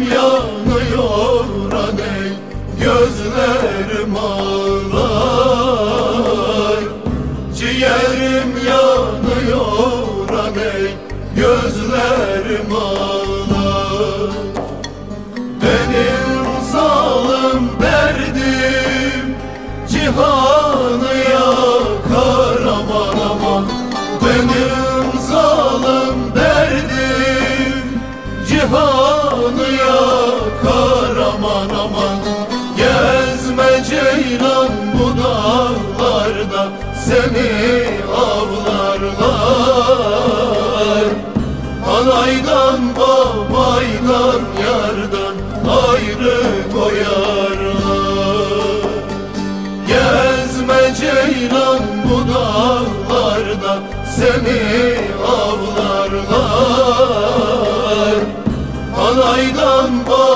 Yanıyor raney Gözlerim ağlar. Ciğerim yanıyor raney Gözlerim ağlar. Benim salım derdim Cihan Seni avlarlar. Anaydan babaydan yardan ayrı koyarlar. Gezme ceylan bu dağlarda seni avlarlar. Anaydan babaydan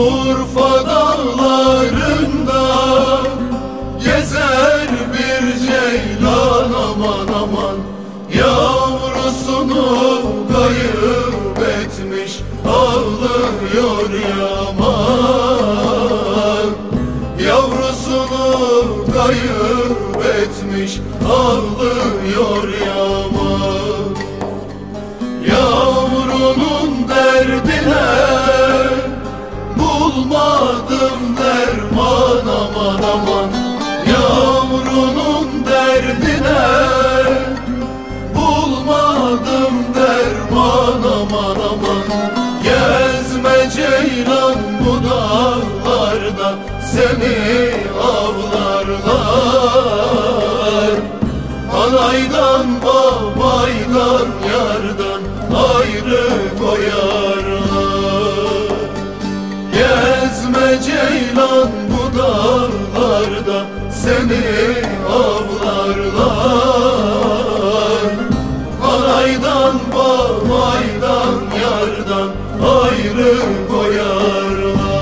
Urfa dağlarında gezer bir ceylan aman aman. Yavrusunu kayıp etmiş ağlıyor yaman. Yavrusunu kayıp etmiş ağlıyor yaman. Yavrunun derdine bulmadım derman aman aman. Yavrunun derdine bulmadım derman aman aman. Gezme ceylan bu dağlarda seni avlarlar. Anaydan babaydan yardan ayrı koyarlar seni avlarlar. Anaydan babaydan yardan ayrı koyarlar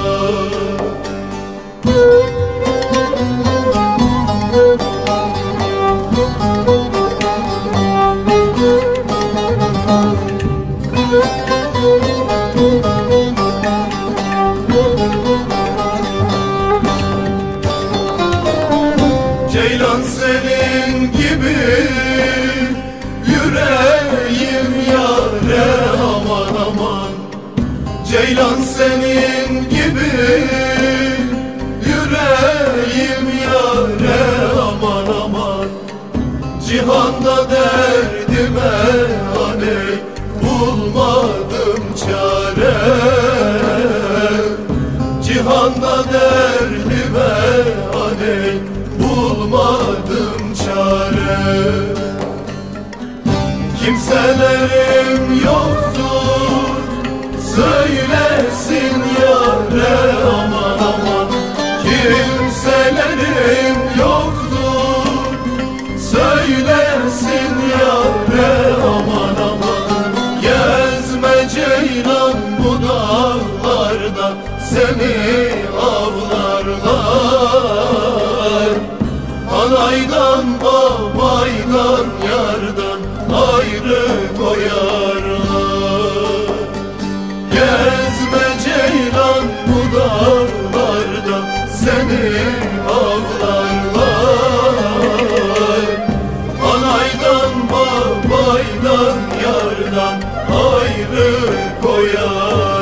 Ceylan senin gibi yüreğim yare aman aman. Ceylan senin Kimselerim yoktur. Söylesin yare aman aman. Kimselerim yoktur. Söylesin yare aman aman. Gezme ceylan bu dağlarda seni avlarlar. Anaydan ayrı koyarlar Gezme bu dağlarda seni avlarlar. Anaydan babaydan yardan ayrı koyarlar